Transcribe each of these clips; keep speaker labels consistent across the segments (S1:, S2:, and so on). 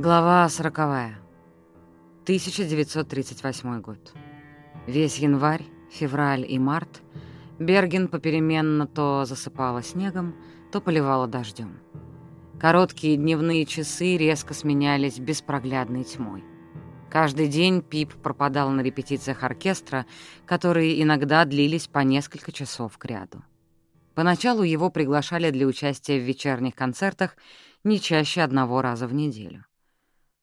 S1: Глава сороковая. 1938 год. Весь январь, февраль и март Берген попеременно то засыпала снегом, то поливала дождем. Короткие дневные часы резко сменялись беспроглядной тьмой. Каждый день Пип пропадал на репетициях оркестра, которые иногда длились по несколько часов кряду. Поначалу его приглашали для участия в вечерних концертах не чаще одного раза в неделю.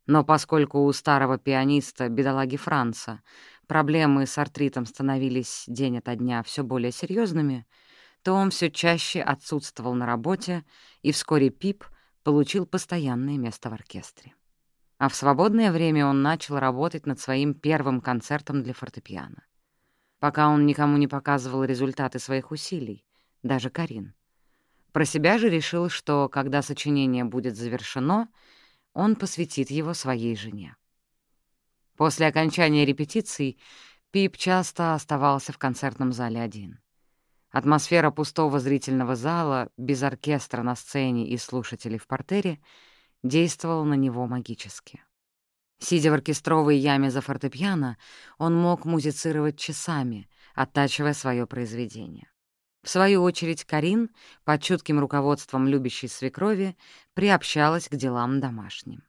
S1: Но поскольку у старого пианиста, бедолаги Франца, проблемы с артритом становились день ото дня все более серьезными, то он все чаще отсутствовал на работе, и вскоре Пип получил постоянное место в оркестре. А в свободное время он начал работать над своим первым концертом для фортепиано. Пока он никому не показывал результаты своих усилий, даже Карин. Про себя же решил, что, когда сочинение будет завершено — он посвятит его своей жене. После окончания репетиций Пип часто оставался в концертном зале один. Атмосфера пустого зрительного зала, без оркестра на сцене и слушателей в портере, действовала на него магически. Сидя в оркестровой яме за фортепиано, он мог музицировать часами, оттачивая свое произведение. В свою очередь Карин, под чутким руководством любящей свекрови, приобщалась к делам домашним.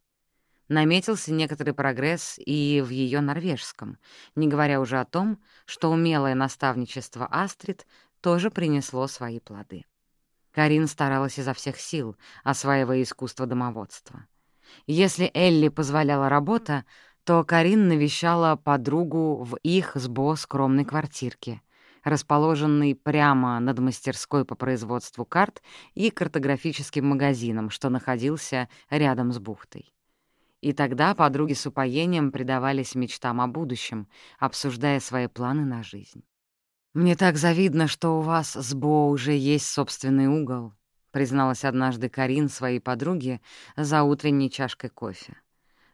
S1: Наметился некоторый прогресс и в ее норвежском, не говоря уже о том, что умелое наставничество Астрид тоже принесло свои плоды. Карин старалась изо всех сил, осваивая искусство домоводства. Если Элли позволяла работа, то Карин навещала подругу в их с скромной квартирке — расположенный прямо над мастерской по производству карт и картографическим магазином, что находился рядом с бухтой. И тогда подруги с упоением предавались мечтам о будущем, обсуждая свои планы на жизнь. «Мне так завидно, что у вас с Бо уже есть собственный угол», призналась однажды Карин своей подруге за утренней чашкой кофе.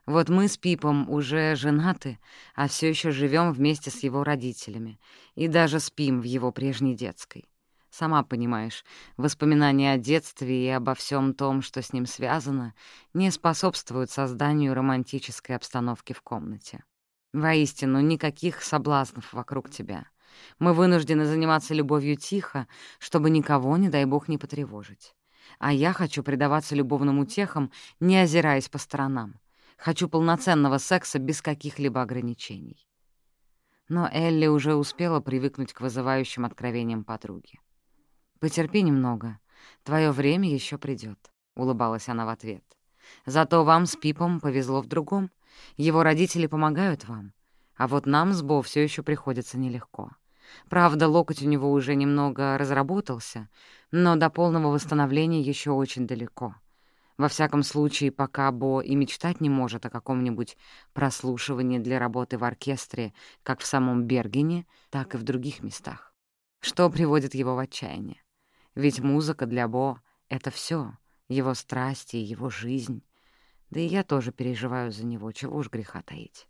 S1: Вот мы с Пипом уже женаты, а все еще живем вместе с его родителями и даже спим в его прежней детской. Сама понимаешь, воспоминания о детстве и обо всем том, что с ним связано, не способствуют созданию романтической обстановки в комнате. Воистину, никаких соблазнов вокруг тебя. Мы вынуждены заниматься любовью тихо, чтобы никого, не дай бог, не потревожить. А я хочу предаваться любовным утехам, не озираясь по сторонам. Хочу полноценного секса без каких-либо ограничений. Но Элли уже успела привыкнуть к вызывающим откровениям подруги. «Потерпи немного. Твое время еще придет, улыбалась она в ответ. «Зато вам с Пипом повезло в другом. Его родители помогают вам. А вот нам с Бо все еще приходится нелегко. Правда, локоть у него уже немного разработался, но до полного восстановления еще очень далеко. Во всяком случае, пока Бо и мечтать не может о каком-нибудь прослушивании для работы в оркестре как в самом Бергене, так и в других местах. Что приводит его в отчаяние? Ведь музыка для Бо — это все, его страсти, его жизнь. Да и я тоже переживаю за него, чего уж греха таить.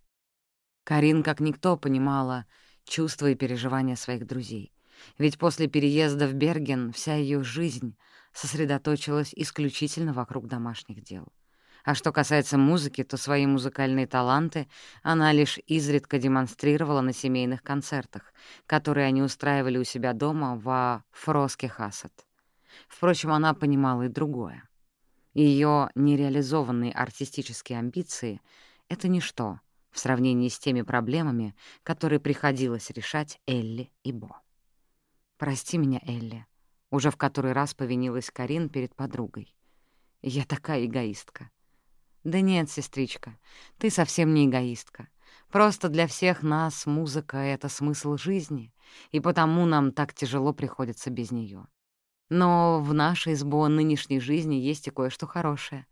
S1: Карин, как никто, понимала чувства и переживания своих друзей. Ведь после переезда в Берген вся ее жизнь сосредоточилась исключительно вокруг домашних дел. А что касается музыки, то свои музыкальные таланты она лишь изредка демонстрировала на семейных концертах, которые они устраивали у себя дома во Фроске Хасад. Впрочем, она понимала и другое. Ее нереализованные артистические амбиции — это ничто в сравнении с теми проблемами, которые приходилось решать Элли и Бо. «Прости меня, Элли», — уже в который раз повинилась Карин перед подругой. «Я такая эгоистка». «Да нет, сестричка, ты совсем не эгоистка. Просто для всех нас музыка — это смысл жизни, и потому нам так тяжело приходится без нее. Но в нашей с Бо нынешней жизни есть и кое-что хорошее.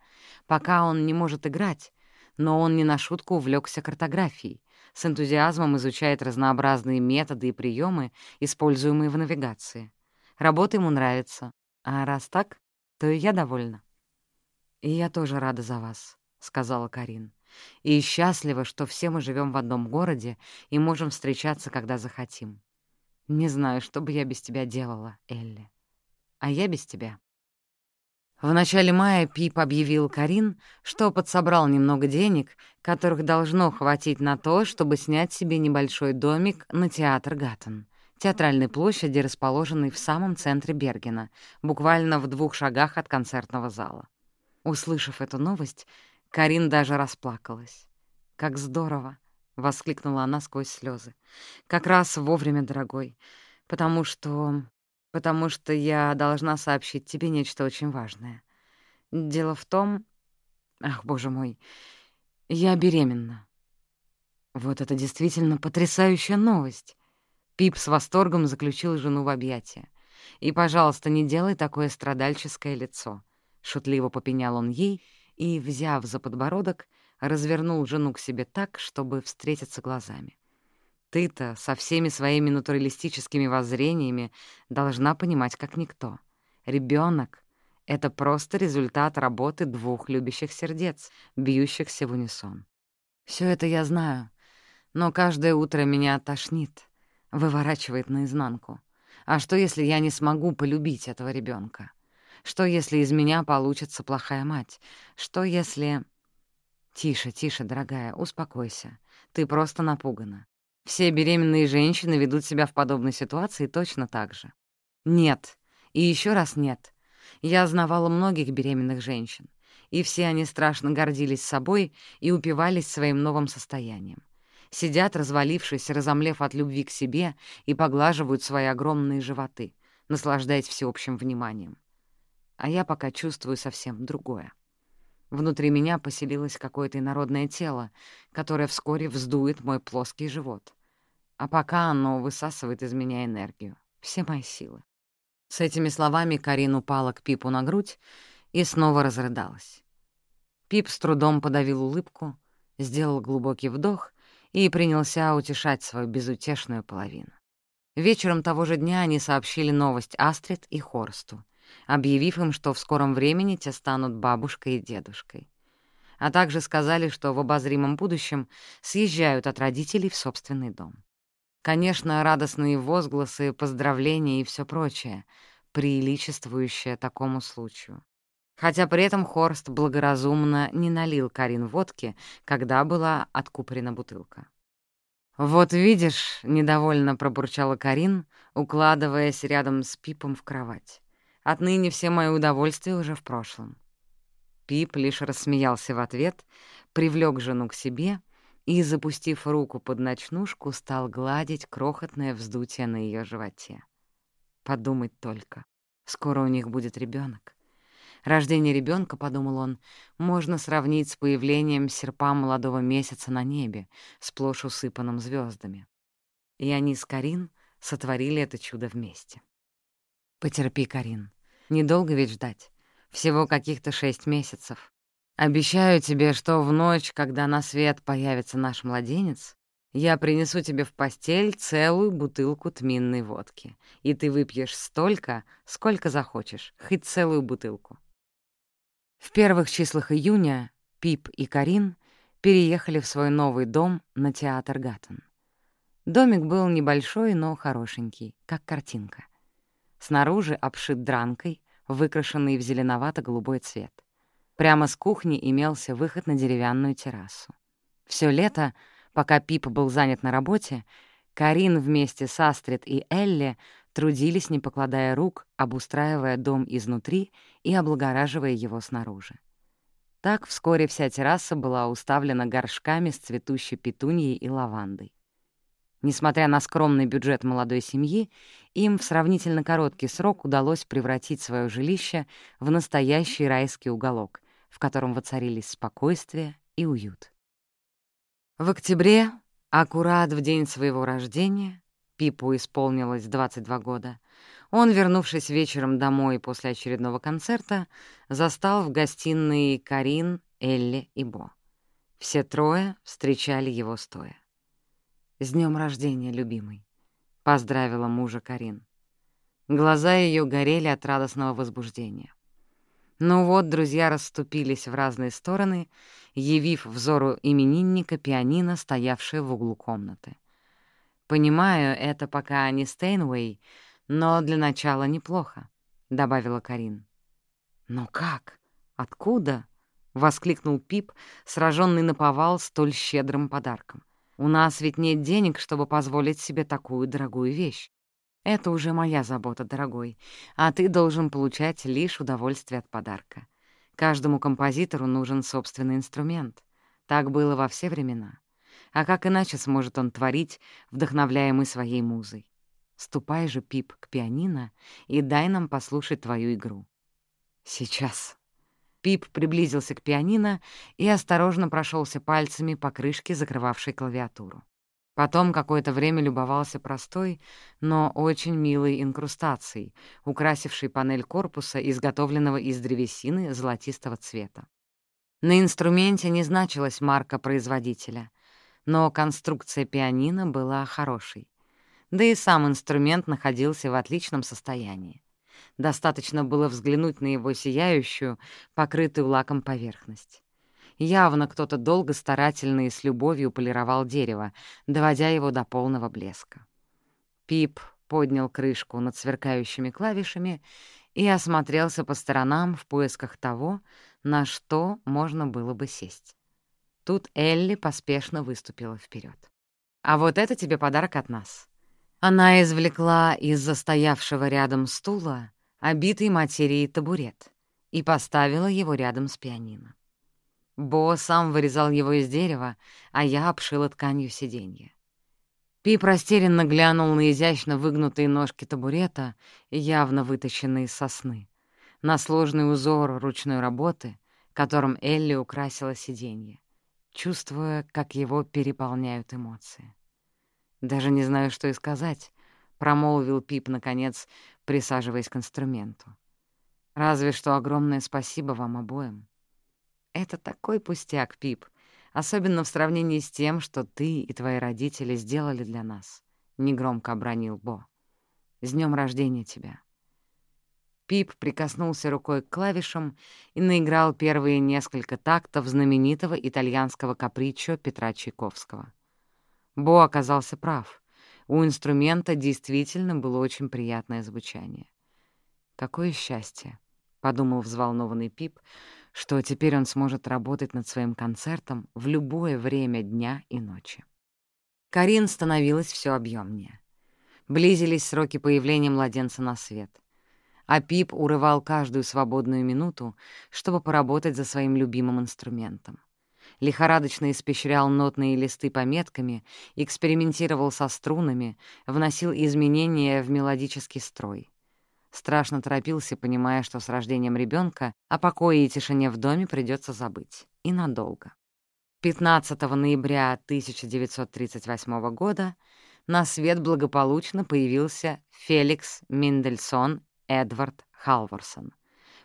S1: Пока он не может играть, но он не на шутку увлекся картографией, с энтузиазмом изучает разнообразные методы и приемы, используемые в навигации. Работа ему нравится, а раз так, то и я довольна. «И я тоже рада за вас», — сказала Карин. «И счастлива, что все мы живем в одном городе и можем встречаться, когда захотим. Не знаю, что бы я без тебя делала, Элли. А я без тебя». В начале мая Пип объявил Карин, что подсобрал немного денег, которых должно хватить на то, чтобы снять себе небольшой домик на театр Гаттон, театральной площади, расположенной в самом центре Бергена, буквально в двух шагах от концертного зала. Услышав эту новость, Карин даже расплакалась. «Как здорово!» — воскликнула она сквозь слезы. «Как раз вовремя, дорогой, потому что потому что я должна сообщить тебе нечто очень важное. Дело в том... Ах, боже мой, я беременна. Вот это действительно потрясающая новость. Пип с восторгом заключил жену в объятия. «И, пожалуйста, не делай такое страдальческое лицо», — шутливо попенял он ей и, взяв за подбородок, развернул жену к себе так, чтобы встретиться глазами. Ты-то со всеми своими натуралистическими воззрениями должна понимать как никто. Ребенок — это просто результат работы двух любящих сердец, бьющихся в унисон. Все это я знаю, но каждое утро меня тошнит, выворачивает наизнанку. А что, если я не смогу полюбить этого ребенка? Что, если из меня получится плохая мать? Что, если... Тише, тише, дорогая, успокойся. Ты просто напугана. Все беременные женщины ведут себя в подобной ситуации точно так же. Нет. И еще раз нет. Я знавала многих беременных женщин, и все они страшно гордились собой и упивались своим новым состоянием. Сидят, развалившись, разомлев от любви к себе, и поглаживают свои огромные животы, наслаждаясь всеобщим вниманием. А я пока чувствую совсем другое. Внутри меня поселилось какое-то инородное тело, которое вскоре вздует мой плоский живот. А пока оно высасывает из меня энергию, все мои силы. С этими словами Карин упала к Пипу на грудь и снова разрыдалась. Пип с трудом подавил улыбку, сделал глубокий вдох и принялся утешать свою безутешную половину. Вечером того же дня они сообщили новость Астрид и Хорсту — объявив им, что в скором времени те станут бабушкой и дедушкой. А также сказали, что в обозримом будущем съезжают от родителей в собственный дом. Конечно, радостные возгласы, поздравления и все прочее, приличествующее такому случаю. Хотя при этом Хорст благоразумно не налил Карин водки, когда была откупорена бутылка. «Вот видишь», — недовольно пробурчала Карин, укладываясь рядом с Пипом в кровать. Отныне все мои удовольствия уже в прошлом». Пип лишь рассмеялся в ответ, привлёк жену к себе и, запустив руку под ночнушку, стал гладить крохотное вздутие на её животе. Подумать только, скоро у них будет ребёнок. Рождение ребёнка, подумал он, можно сравнить с появлением серпа молодого месяца на небе, сплошь усыпанным звёздами. И они с Карин сотворили это чудо вместе. Потерпи, Карин. Недолго ведь ждать. Всего каких-то шесть месяцев. Обещаю тебе, что в ночь, когда на свет появится наш младенец, я принесу тебе в постель целую бутылку тминной водки, и ты выпьешь столько, сколько захочешь, хоть целую бутылку. В первых числах июня Пип и Карин переехали в свой новый дом на театр Гаттон. Домик был небольшой, но хорошенький, как картинка. Снаружи обшит дранкой, выкрашенный в зеленовато-голубой цвет. Прямо с кухни имелся выход на деревянную террасу. Всё лето, пока Пип был занят на работе, Карин вместе с Астрид и Элли трудились, не покладая рук, обустраивая дом изнутри и облагораживая его снаружи. Так вскоре вся терраса была уставлена горшками с цветущей петуньей и лавандой. Несмотря на скромный бюджет молодой семьи, им в сравнительно короткий срок удалось превратить свое жилище в настоящий райский уголок, в котором воцарились спокойствие и уют. В октябре, аккурат в день своего рождения, Пипу исполнилось 22 года, он, вернувшись вечером домой после очередного концерта, застал в гостиной Карин, Элли и Бо. Все трое встречали его стоя. «С днем рождения, любимый!» — поздравила мужа Карин. Глаза ее горели от радостного возбуждения. Ну вот, друзья расступились в разные стороны, явив взору именинника пианино, стоявшее в углу комнаты. «Понимаю, это пока не Стейнвей, но для начала неплохо», — добавила Карин. Но как? Откуда? — воскликнул Пип, сраженный наповал столь щедрым подарком. «У нас ведь нет денег, чтобы позволить себе такую дорогую вещь. Это уже моя забота, дорогой, а ты должен получать лишь удовольствие от подарка. Каждому композитору нужен собственный инструмент. Так было во все времена. А как иначе сможет он творить, вдохновляемый своей музой? Ступай же, Пип, к пианино и дай нам послушать твою игру. Сейчас. Пип приблизился к пианино и осторожно прошелся пальцами по крышке, закрывавшей клавиатуру. Потом какое-то время любовался простой, но очень милой инкрустацией, украсившей панель корпуса, изготовленного из древесины золотистого цвета. На инструменте не значилась марка производителя, но конструкция пианино была хорошей. Да и сам инструмент находился в отличном состоянии. Достаточно было взглянуть на его сияющую, покрытую лаком поверхность. Явно кто-то долго, старательно и с любовью полировал дерево, доводя его до полного блеска. Пип поднял крышку над сверкающими клавишами и осмотрелся по сторонам в поисках того, на что можно было бы сесть. Тут Элли поспешно выступила вперед. «А вот это тебе подарок от нас». Она извлекла из застоявшего рядом стула обитый материей табурет и поставила его рядом с пианино. Бо сам вырезал его из дерева, а я обшила тканью сиденья. Пип растерянно глянул на изящно выгнутые ножки табурета, явно вытащенные из сосны, на сложный узор ручной работы, которым Элли украсила сиденье, чувствуя, как его переполняют эмоции. «Даже не знаю, что и сказать», — промолвил Пип, наконец, присаживаясь к инструменту. «Разве что огромное спасибо вам обоим». Это такой пустяк, Пип, особенно в сравнении с тем, что ты и твои родители сделали для нас, — негромко обронил Бо. С днем рождения тебя. Пип прикоснулся рукой к клавишам и наиграл первые несколько тактов знаменитого итальянского капричо Петра Чайковского. Бо оказался прав. У инструмента действительно было очень приятное звучание. «Какое счастье!» — подумал взволнованный Пип, что теперь он сможет работать над своим концертом в любое время дня и ночи. Карин становилась все объемнее. Близились сроки появления младенца на свет. А Пип урывал каждую свободную минуту, чтобы поработать за своим любимым инструментом. Лихорадочно испещрял нотные листы пометками, экспериментировал со струнами, вносил изменения в мелодический строй. Страшно торопился, понимая, что с рождением ребенка о покое и тишине в доме придется забыть. И надолго. 15 ноября 1938 года на свет благополучно появился Феликс Мендельсон Эдвард Халворсон,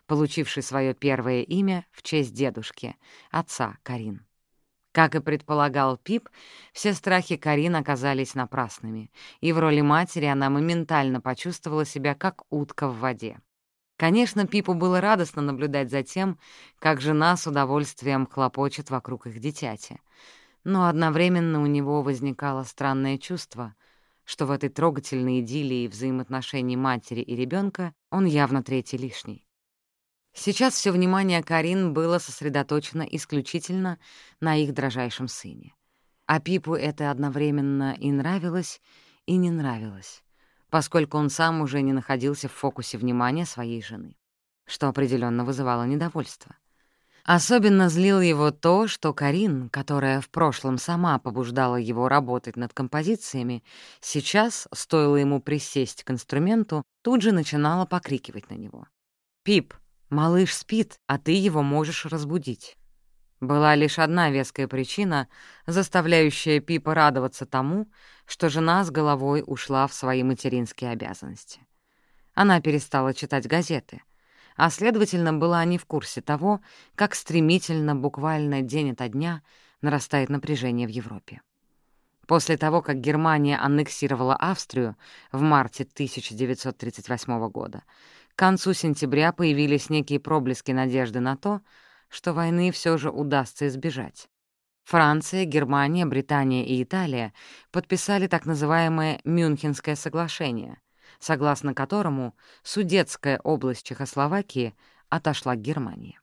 S1: получивший свое первое имя в честь дедушки, отца Карин. Как и предполагал Пип, все страхи Карин оказались напрасными, и в роли матери она моментально почувствовала себя как утка в воде. Конечно, Пипу было радостно наблюдать за тем, как жена с удовольствием хлопочет вокруг их дитяти. Но одновременно у него возникало странное чувство, что в этой трогательной идиллии взаимоотношений матери и ребенка он явно третий лишний. Сейчас все внимание Карин было сосредоточено исключительно на их дрожайшем сыне. А Пипу это одновременно и нравилось, и не нравилось, поскольку он сам уже не находился в фокусе внимания своей жены, что определенно вызывало недовольство. Особенно злил его то, что Карин, которая в прошлом сама побуждала его работать над композициями, сейчас, стоило ему присесть к инструменту, тут же начинала покрикивать на него. «Пип, Малыш спит, а ты его можешь разбудить. Была лишь одна веская причина, заставляющая Пипа радоваться тому, что жена с головой ушла в свои материнские обязанности. Она перестала читать газеты, а, следовательно, была не в курсе того, как стремительно, буквально день ото дня, нарастает напряжение в Европе. После того, как Германия аннексировала Австрию в марте 1938 года, к концу сентября появились некие проблески надежды на то, что войны все же удастся избежать. Франция, Германия, Британия и Италия подписали так называемое Мюнхенское соглашение, согласно которому Судетская область Чехословакии отошла к Германии.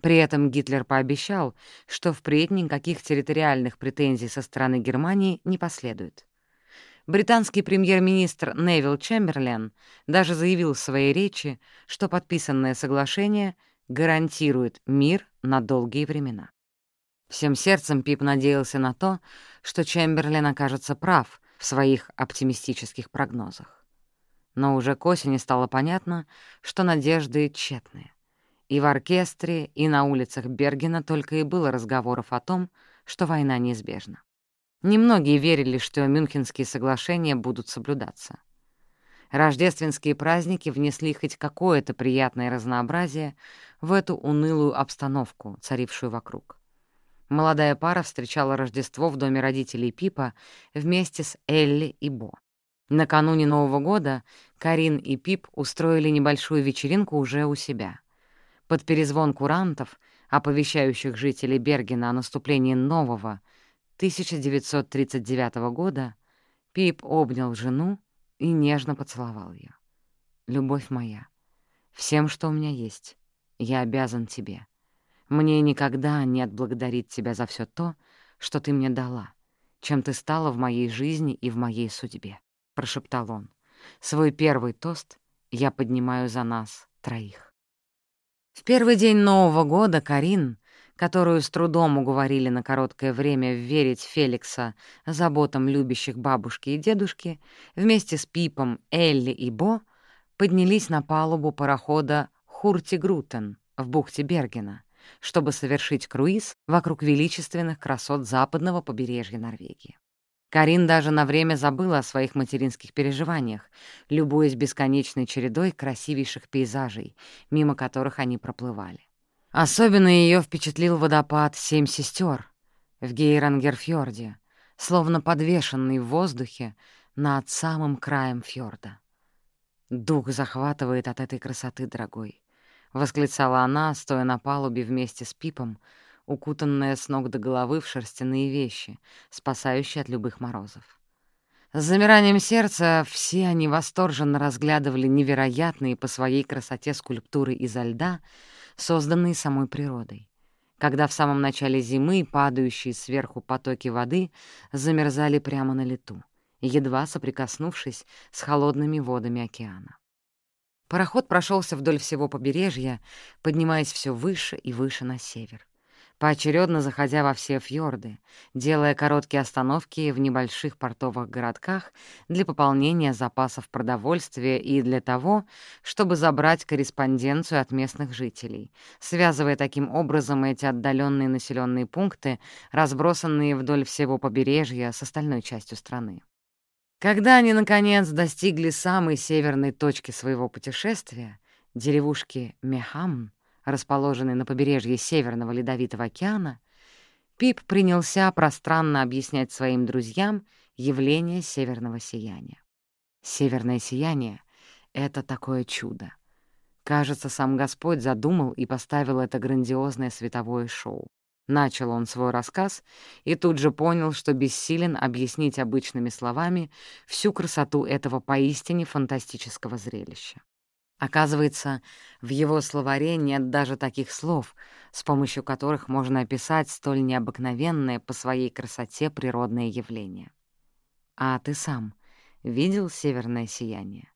S1: При этом Гитлер пообещал, что впредь никаких территориальных претензий со стороны Германии не последует. Британский премьер-министр Невил Чемберлен даже заявил в своей речи, что подписанное соглашение гарантирует мир на долгие времена. Всем сердцем Пип надеялся на то, что Чемберлен окажется прав в своих оптимистических прогнозах. Но уже к осени стало понятно, что надежды тщетные. И в оркестре, и на улицах Бергена только и было разговоров о том, что война неизбежна. Немногие верили, что Мюнхенские соглашения будут соблюдаться. Рождественские праздники внесли хоть какое-то приятное разнообразие в эту унылую обстановку, царившую вокруг. Молодая пара встречала Рождество в доме родителей Пипа вместе с Элли и Бо. Накануне Нового года Карин и Пип устроили небольшую вечеринку уже у себя. Под перезвон курантов, оповещающих жителей Бергена о наступлении нового, 1939 года, Пип обнял жену и нежно поцеловал ее. «Любовь моя, всем, что у меня есть, я обязан тебе. Мне никогда не отблагодарить тебя за все то, что ты мне дала, чем ты стала в моей жизни и в моей судьбе», — прошептал он. «Свой первый тост я поднимаю за нас троих». В первый день Нового года Карин, которую с трудом уговорили на короткое время верить Феликса заботам любящих бабушки и дедушки, вместе с Пипом, Элли и Бо поднялись на палубу парохода «Хуртигрутен» в бухте Бергена, чтобы совершить круиз вокруг величественных красот западного побережья Норвегии. Карин даже на время забыла о своих материнских переживаниях, любуясь бесконечной чередой красивейших пейзажей, мимо которых они проплывали. Особенно ее впечатлил водопад «Семь сестер» в Гейрангерфьорде, словно подвешенный в воздухе над самым краем фьорда. «Дух захватывает от этой красоты, дорогой», — восклицала она, стоя на палубе вместе с Пипом, укутанная с ног до головы в шерстяные вещи, спасающие от любых морозов. С замиранием сердца все они восторженно разглядывали невероятные по своей красоте скульптуры изо льда — созданные самой природой. Когда в самом начале зимы падающие сверху потоки воды замерзали прямо на лету, едва соприкоснувшись с холодными водами океана. Пароход прошелся вдоль всего побережья, поднимаясь все выше и выше на север поочередно заходя во все фьорды, делая короткие остановки в небольших портовых городках для пополнения запасов продовольствия и для того, чтобы забрать корреспонденцию от местных жителей, связывая таким образом эти отдаленные населенные пункты, разбросанные вдоль всего побережья с остальной частью страны. Когда они, наконец, достигли самой северной точки своего путешествия, деревушки Мехам, расположенный на побережье Северного Ледовитого океана, Пип принялся пространно объяснять своим друзьям явление северного сияния. Северное сияние — это такое чудо. Кажется, сам Господь задумал и поставил это грандиозное световое шоу. Начал он свой рассказ и тут же понял, что бессилен объяснить обычными словами всю красоту этого поистине фантастического зрелища. Оказывается, в его словаре нет даже таких слов, с помощью которых можно описать столь необыкновенное по своей красоте природное явление. А ты сам видел северное сияние?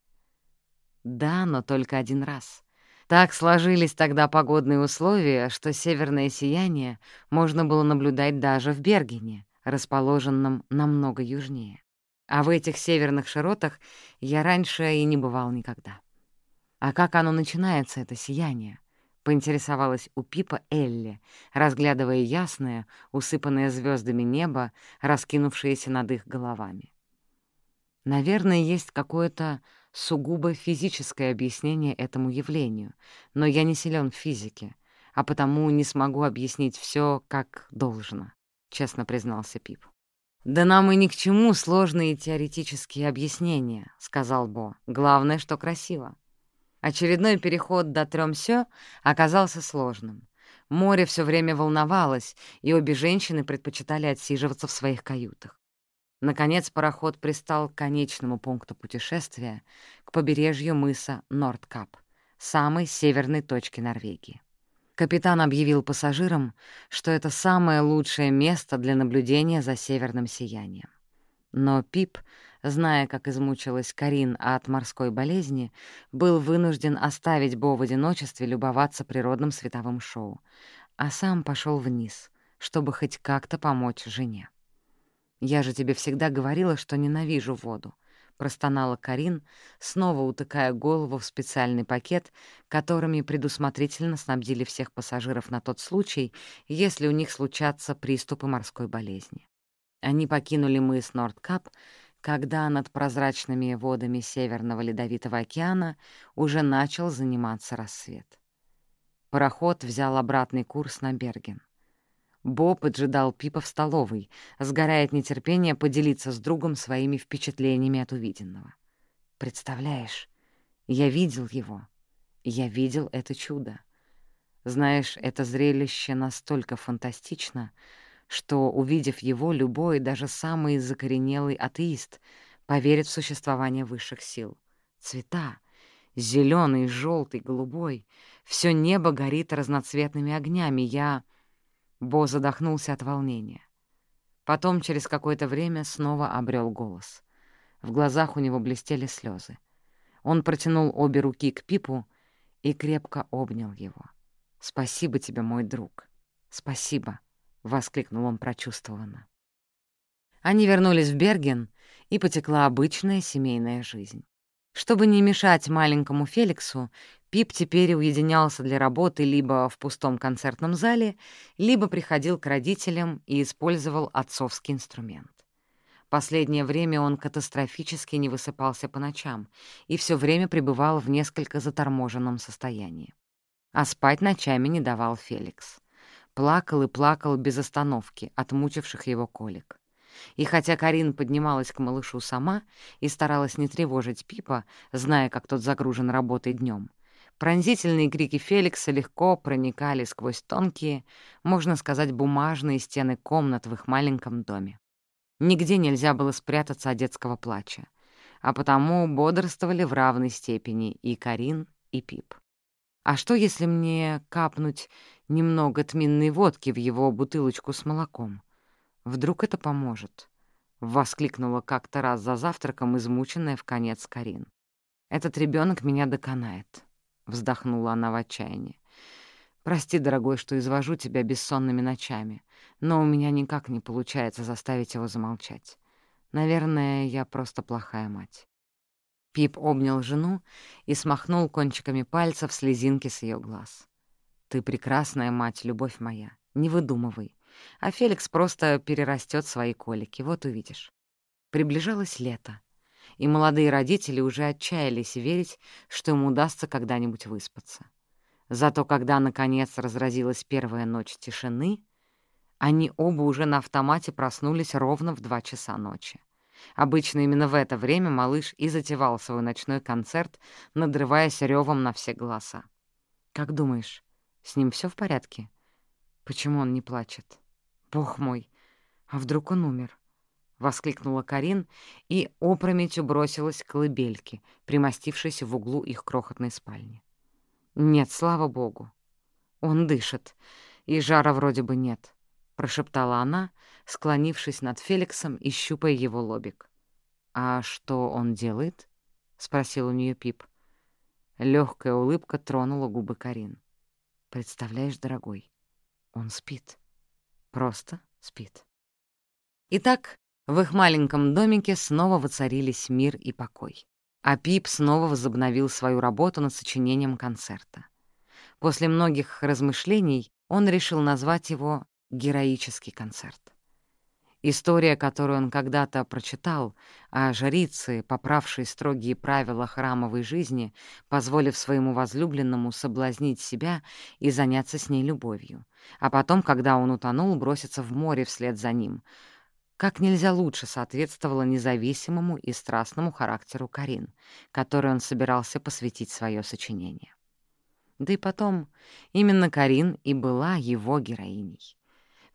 S1: Да, но только один раз. Так сложились тогда погодные условия, что северное сияние можно было наблюдать даже в Бергене, расположенном намного южнее. А в этих северных широтах я раньше и не бывал никогда. «А как оно начинается, это сияние?» — поинтересовалась у Пипа Элли, разглядывая ясное, усыпанное звездами небо, раскинувшееся над их головами. Наверное, есть какое-то сугубо физическое объяснение этому явлению, но я не силен в физике, а потому не смогу объяснить все как должно, — честно признался Пип. «Да нам и ни к чему сложные теоретические объяснения», — сказал Бо. «Главное, что красиво». Очередной переход до Трёмсё оказался сложным. Море все время волновалось, и обе женщины предпочитали отсиживаться в своих каютах. Наконец пароход пристал к конечному пункту путешествия, к побережью мыса Нордкап, самой северной точки Норвегии. Капитан объявил пассажирам, что это самое лучшее место для наблюдения за северным сиянием. Но Пип, зная, как измучилась Карин от морской болезни, был вынужден оставить Бо в одиночестве любоваться природным световым шоу, а сам пошел вниз, чтобы хоть как-то помочь жене. «Я же тебе всегда говорила, что ненавижу воду», простонала Карин, снова утыкая голову в специальный пакет, которыми предусмотрительно снабдили всех пассажиров на тот случай, если у них случатся приступы морской болезни. Они покинули мыс Нордкап, когда над прозрачными водами Северного Ледовитого океана уже начал заниматься рассвет. Пароход взял обратный курс на Берген. Бо поджидал Пипа в столовой, сгорая от нетерпения поделиться с другом своими впечатлениями от увиденного. «Представляешь, я видел его. Я видел это чудо. Знаешь, это зрелище настолько фантастично, что, увидев его, любой, даже самый закоренелый атеист поверит в существование высших сил. Цвета — зеленый, желтый, голубой — все небо горит разноцветными огнями. Я... Бо задохнулся от волнения. Потом, через какое-то время, снова обрел голос. В глазах у него блестели слезы. Он протянул обе руки к Пипу и крепко обнял его. «Спасибо тебе, мой друг. Спасибо», — воскликнул он прочувствованно. Они вернулись в Берген, и потекла обычная семейная жизнь. Чтобы не мешать маленькому Феликсу, Пип теперь уединялся для работы либо в пустом концертном зале, либо приходил к родителям и использовал отцовский инструмент. Последнее время он катастрофически не высыпался по ночам и все время пребывал в несколько заторможенном состоянии. А спать ночами не давал Феликс. Плакал и плакал без остановки от мучивших его колик. И хотя Карин поднималась к малышу сама и старалась не тревожить Пипа, зная, как тот загружен работой днем, Пронзительные крики Феликса легко проникали сквозь тонкие, можно сказать, бумажные стены комнат в их маленьком доме. Нигде нельзя было спрятаться от детского плача, а потому бодрствовали в равной степени и Карин, и Пип. А что, если мне капнуть немного тминной водки в его бутылочку с молоком? Вдруг это поможет? — воскликнула как-то раз за завтраком измученная в конец Карин. «Этот ребенок меня доконает вздохнула она в отчаянии. «Прости, дорогой, что извожу тебя бессонными ночами, но у меня никак не получается заставить его замолчать. Наверное, я просто плохая мать». Пип обнял жену и смахнул кончиками пальцев слезинки с ее глаз. «Ты прекрасная мать, любовь моя, не выдумывай. А Феликс просто перерастет свои колики, вот увидишь». Приближалось лето и молодые родители уже отчаялись верить, что ему удастся когда-нибудь выспаться. Зато когда, наконец, разразилась первая ночь тишины, они оба уже на автомате проснулись ровно в два часа ночи. Обычно именно в это время малыш и затевал свой ночной концерт, надрываясь ревом на все голоса. «Как думаешь, с ним все в порядке? Почему он не плачет? Бог мой, а вдруг он умер?» — воскликнула Карин и опрометью бросилась к колыбельке, примостившейся в углу их крохотной спальни. «Нет, слава богу. Он дышит, и жара вроде бы нет», — прошептала она, склонившись над Феликсом и щупая его лобик. «А что он делает?» — спросил у нее Пип. Легкая улыбка тронула губы Карин. «Представляешь, дорогой, он спит. Просто спит». Итак, в их маленьком домике снова воцарились мир и покой. А Пип снова возобновил свою работу над сочинением концерта. После многих размышлений он решил назвать его «Героический концерт». История, которую он когда-то прочитал, о жрице, поправшей строгие правила храмовой жизни, позволив своему возлюбленному соблазнить себя и заняться с ней любовью, а потом, когда он утонул, броситься в море вслед за ним — как нельзя лучше соответствовало независимому и страстному характеру Карин, которой он собирался посвятить свое сочинение. Да и потом, именно Карин и была его героиней.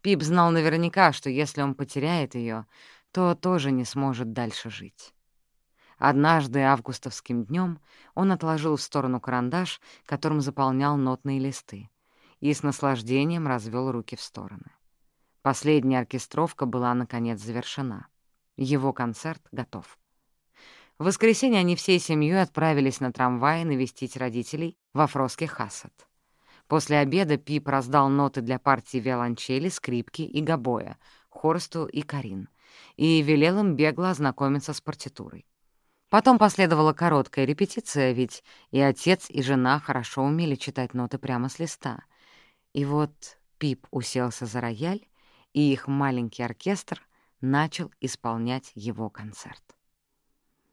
S1: Пип знал наверняка, что если он потеряет ее, то тоже не сможет дальше жить. Однажды августовским днем он отложил в сторону карандаш, которым заполнял нотные листы, и с наслаждением развел руки в стороны. Последняя оркестровка была, наконец, завершена. Его концерт готов. В воскресенье они всей семьей отправились на трамвае навестить родителей во Фроске Хассет. После обеда Пип раздал ноты для партии виолончели, скрипки и гобоя, Хорсту и Карин, и велел им бегло ознакомиться с партитурой. Потом последовала короткая репетиция, ведь и отец, и жена хорошо умели читать ноты прямо с листа. И вот Пип уселся за рояль, и их маленький оркестр начал исполнять его концерт.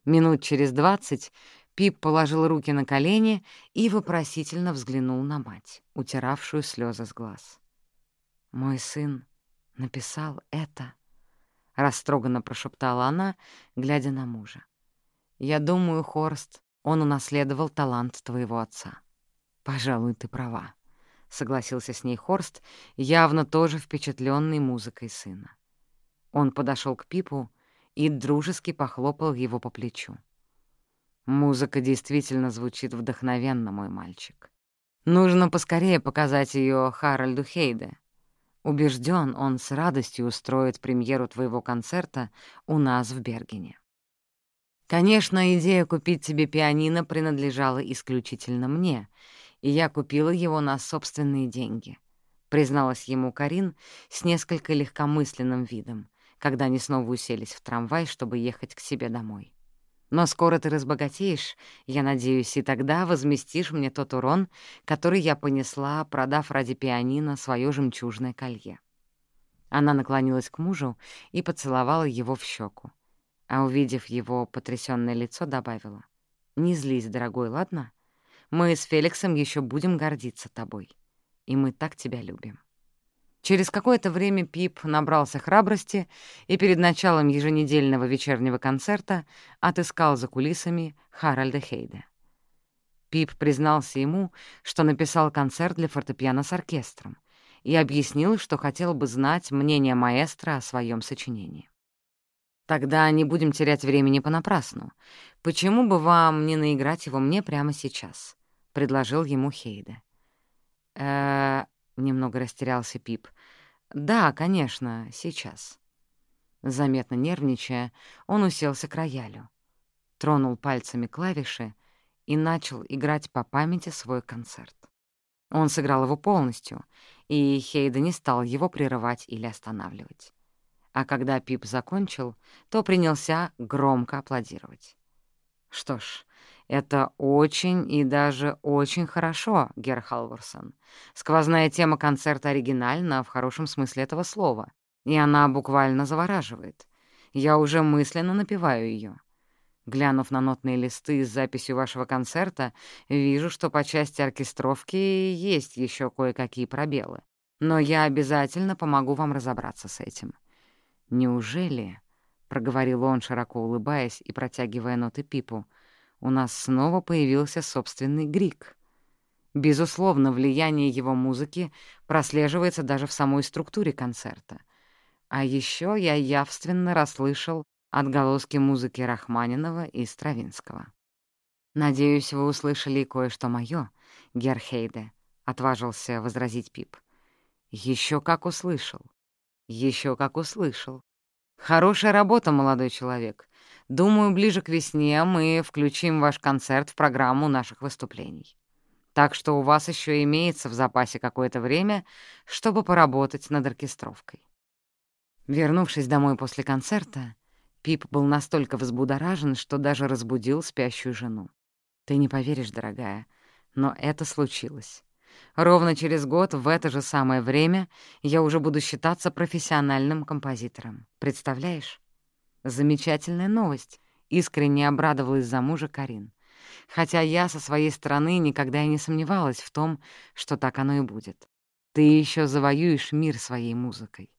S1: Минут через двадцать Пип положил руки на колени и вопросительно взглянул на мать, утиравшую слезы с глаз. «Мой сын написал это», — растроганно прошептала она, глядя на мужа. «Я думаю, Хорст, он унаследовал талант твоего отца. Пожалуй, ты права», — согласился с ней Хорст, явно тоже впечатленный музыкой сына. Он подошел к Пипу и дружески похлопал его по плечу. «Музыка действительно звучит вдохновенно, мой мальчик. Нужно поскорее показать ее Харальду Хейде. Убежден, он с радостью устроит премьеру твоего концерта у нас в Бергене». Конечно, идея купить тебе пианино принадлежала исключительно мне, и я купила его на собственные деньги, призналась ему Карин с несколько легкомысленным видом, когда они снова уселись в трамвай, чтобы ехать к себе домой. Но скоро ты разбогатеешь, я надеюсь, и тогда возместишь мне тот урон, который я понесла, продав ради пианино свое жемчужное колье. Она наклонилась к мужу и поцеловала его в щеку, а, увидев его потрясённое лицо, добавила, «Не злись, дорогой, ладно? Мы с Феликсом еще будем гордиться тобой, и мы так тебя любим». Через какое-то время Пип набрался храбрости и перед началом еженедельного вечернего концерта отыскал за кулисами Харальда Хейда. Пип признался ему, что написал концерт для фортепиано с оркестром, и объяснил, что хотел бы знать мнение маэстро о своем сочинении. «Тогда не будем терять времени понапрасну. Почему бы вам не наиграть его мне прямо сейчас?» — предложил ему Хейде. «Э, Немного растерялся Пип. «Да, конечно, сейчас». Заметно нервничая, он уселся к роялю, тронул пальцами клавиши и начал играть по памяти свой концерт. Он сыграл его полностью, и Хейда не стал его прерывать или останавливать. А когда Пип закончил, то принялся громко аплодировать. Что ж, «Это очень и даже очень хорошо, Гер Халворсон. Сквозная тема концерта оригинальна в хорошем смысле этого слова, и она буквально завораживает. Я уже мысленно напеваю ее. Глянув на нотные листы с записью вашего концерта, вижу, что по части оркестровки есть еще кое-какие пробелы. Но я обязательно помогу вам разобраться с этим. Неужели, — проговорил он, широко улыбаясь и протягивая ноты Пипу, — у нас снова появился собственный Грик. Безусловно, влияние его музыки прослеживается даже в самой структуре концерта. А еще я явственно расслышал отголоски музыки Рахманинова и Стравинского. «Надеюсь, вы услышали кое-что моё, Герхейде», — отважился возразить Пип. Еще как услышал. Еще как услышал. Хорошая работа, молодой человек. Думаю, ближе к весне мы включим ваш концерт в программу наших выступлений. Так что у вас еще имеется в запасе какое-то время, чтобы поработать над оркестровкой. Вернувшись домой после концерта, Пип был настолько взбудоражен, что даже разбудил спящую жену. Ты не поверишь, дорогая, но это случилось. Ровно через год в это же самое время я уже буду считаться профессиональным композитором. Представляешь? Замечательная новость. Искренне обрадовалась за мужа Карин. Хотя я со своей стороны никогда и не сомневалась в том, что так оно и будет. Ты еще завоюешь мир своей музыкой.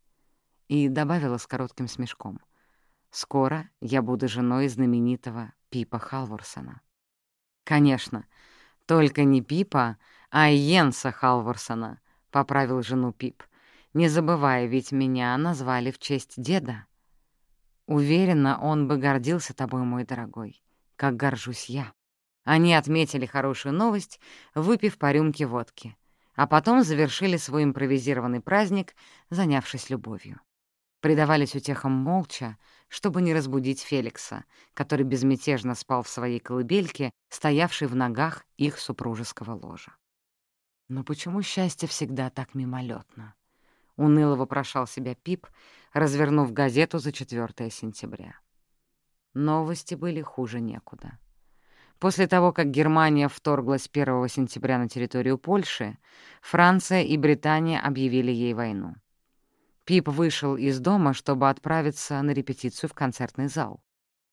S1: И добавила с коротким смешком. Скоро я буду женой знаменитого Пипа Халворсона. Конечно, только не Пипа, а Йенса Халворсона, — поправил жену Пип. Не забывай, ведь меня назвали в честь деда. Уверена, он бы гордился тобой, мой дорогой. как горжусь я. Они отметили хорошую новость, выпив по рюмке водки, а потом завершили свой импровизированный праздник, занявшись любовью. Предавались утехам молча, чтобы не разбудить Феликса, который безмятежно спал в своей колыбельке, стоявшей в ногах их супружеского ложа. Но почему счастье всегда так мимолетно? Уныло вопрошал себя Пип, развернув газету за 4 сентября. Новости были хуже некуда. После того, как Германия вторглась 1 сентября на территорию Польши, Франция и Британия объявили ей войну. Пип вышел из дома, чтобы отправиться на репетицию в концертный зал.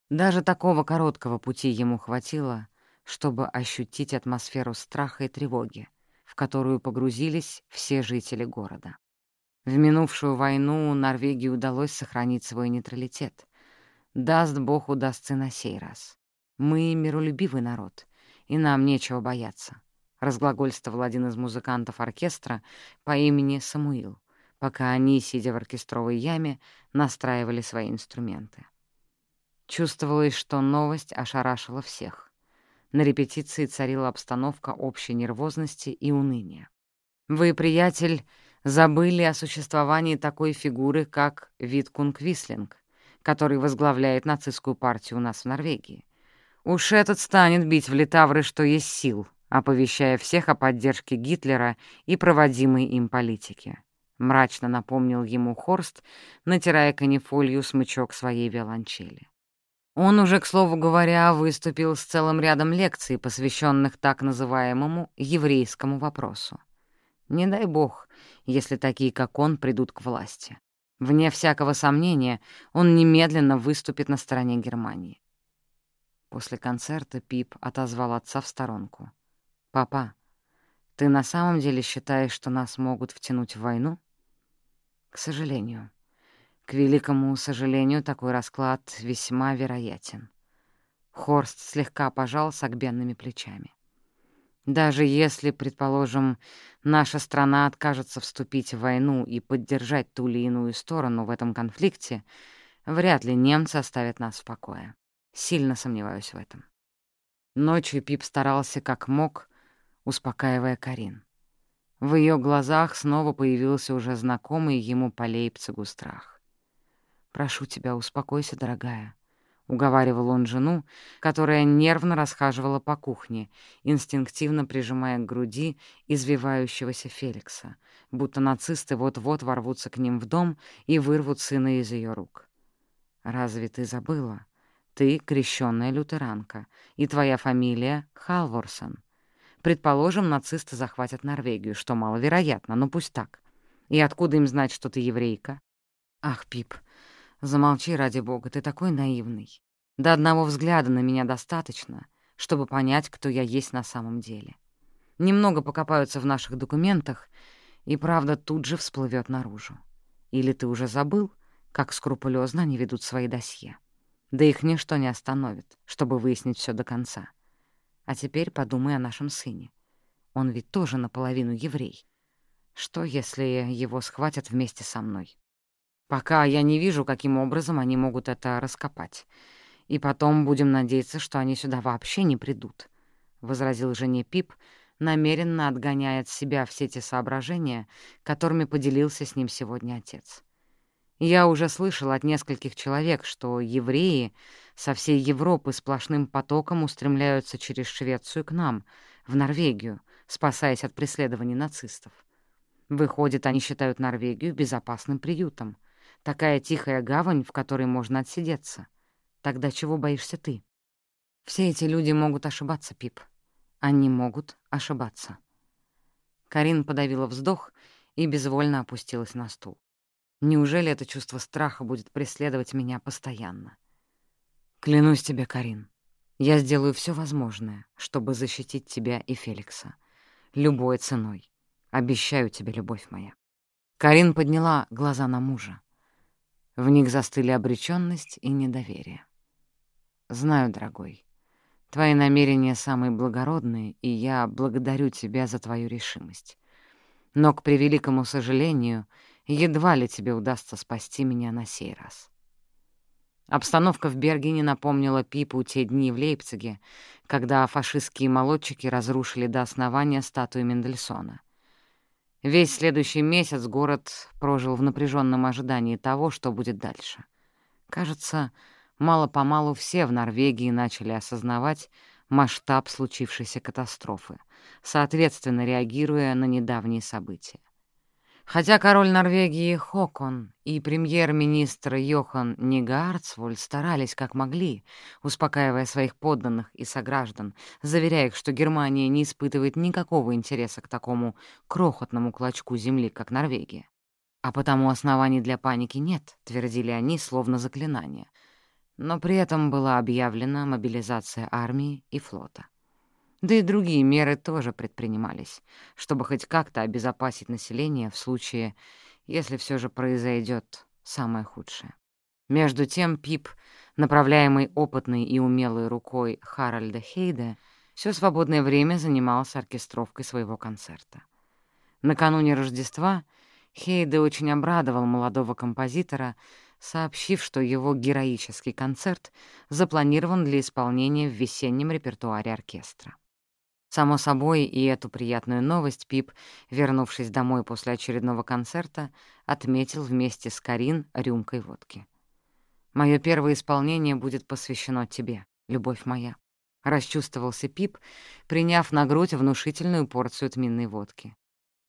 S1: Даже такого короткого пути ему хватило, чтобы ощутить атмосферу страха и тревоги, в которую погрузились все жители города. В минувшую войну Норвегии удалось сохранить свой нейтралитет. Даст Бог удастся на сей раз. Мы миролюбивый народ, и нам нечего бояться», — разглагольствовал один из музыкантов оркестра по имени Самуил, пока они, сидя в оркестровой яме, настраивали свои инструменты. Чувствовалось, что новость ошарашила всех. На репетиции царила обстановка общей нервозности и уныния. «Вы, приятель, забыли о существовании такой фигуры, как Виткунг Вислинг, который возглавляет нацистскую партию у нас в Норвегии. Уж этот станет бить в литавры, что есть сил, оповещая всех о поддержке Гитлера и проводимой им политике. Мрачно напомнил ему Хорст, натирая канифолью смычок своей виолончели. Он уже, к слову говоря, выступил с целым рядом лекций, посвященных так называемому еврейскому вопросу. Не дай бог, если такие, как он, придут к власти. Вне всякого сомнения, он немедленно выступит на стороне Германии. После концерта Пип отозвал отца в сторонку. «Папа, ты на самом деле считаешь, что нас могут втянуть в войну?» «К сожалению. К великому сожалению, такой расклад весьма вероятен». Хорст слегка пожал согбенными плечами. «Даже если, предположим, наша страна откажется вступить в войну и поддержать ту или иную сторону в этом конфликте, вряд ли немцы оставят нас в покое. Сильно сомневаюсь в этом. Ночью Пип старался как мог, успокаивая Карин. В ее глазах снова появился уже знакомый ему по Лейпцигу страх. «Прошу тебя, успокойся, дорогая», — уговаривал он жену, которая нервно расхаживала по кухне, инстинктивно прижимая к груди извивающегося Феликса, будто нацисты вот-вот ворвутся к ним в дом и вырвут сына из ее рук. «Разве ты забыла? Ты крещенная лютеранка, и твоя фамилия — Халворсон. Предположим, нацисты захватят Норвегию, что маловероятно, но пусть так. И откуда им знать, что ты еврейка? Ах, Пип, замолчи ради бога, ты такой наивный. До одного взгляда на меня достаточно, чтобы понять, кто я есть на самом деле. Немного покопаются в наших документах, и правда тут же всплывет наружу. Или ты уже забыл, как скрупулезно они ведут свои досье? Да их ничто не остановит, чтобы выяснить все до конца. А теперь подумай о нашем сыне. Он ведь тоже наполовину еврей. Что, если его схватят вместе со мной? Пока я не вижу, каким образом они могут это раскопать. И потом будем надеяться, что они сюда вообще не придут», — возразил жене Пип, намеренно отгоняя от себя все те соображения, которыми поделился с ним сегодня отец. Я уже слышал от нескольких человек, что евреи со всей Европы сплошным потоком устремляются через Швецию к нам, в Норвегию, спасаясь от преследований нацистов. Выходит, они считают Норвегию безопасным приютом. Такая тихая гавань, в которой можно отсидеться. Тогда чего боишься ты? Все эти люди могут ошибаться, Пип. Они могут ошибаться. Карин подавила вздох и безвольно опустилась на стул. Неужели это чувство страха будет преследовать меня постоянно? Клянусь тебе, Карин, я сделаю все возможное, чтобы защитить тебя и Феликса. Любой ценой. Обещаю тебе, любовь моя. Карин подняла глаза на мужа. В них застыли обречённость и недоверие. «Знаю, дорогой, твои намерения самые благородные, и я благодарю тебя за твою решимость. Но, к превеликому сожалению, — Едва ли тебе удастся спасти меня на сей раз. Обстановка в Бергене напомнила Пипу те дни в Лейпциге, когда фашистские молодчики разрушили до основания статую Мендельсона. Весь следующий месяц город прожил в напряженном ожидании того, что будет дальше. Кажется, мало-помалу все в Норвегии начали осознавать масштаб случившейся катастрофы, соответственно реагируя на недавние события. Хотя король Норвегии Хокон и премьер-министр Йохан Нигарцволь старались как могли, успокаивая своих подданных и сограждан, заверяя их, что Германия не испытывает никакого интереса к такому крохотному клочку земли, как Норвегия. А потому оснований для паники нет, твердили они, словно заклинание. Но при этом была объявлена мобилизация армии и флота. Да и другие меры тоже предпринимались, чтобы хоть как-то обезопасить население в случае, если все же произойдет самое худшее. Между тем Пип, направляемый опытной и умелой рукой Харальда Хейда, все свободное время занимался оркестровкой своего концерта. Накануне Рождества Хейде очень обрадовал молодого композитора, сообщив, что его героический концерт запланирован для исполнения в весеннем репертуаре оркестра. Само собой, и эту приятную новость Пип, вернувшись домой после очередного концерта, отметил вместе с Карин рюмкой водки. «Моё первое исполнение будет посвящено тебе, любовь моя», — расчувствовался Пип, приняв на грудь внушительную порцию тминной водки.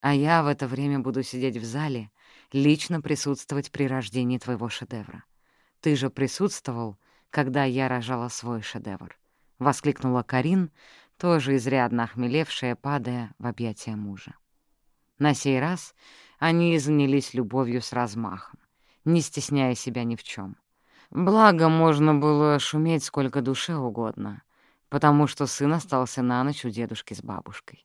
S1: «А я в это время буду сидеть в зале, лично присутствовать при рождении твоего шедевра. Ты же присутствовал, когда я рожала свой шедевр», — воскликнула Карин, тоже изрядно охмелевшая, падая в объятия мужа. На сей раз они занялись любовью с размахом, не стесняя себя ни в чем. Благо, можно было шуметь сколько душе угодно, потому что сын остался на ночь у дедушки с бабушкой.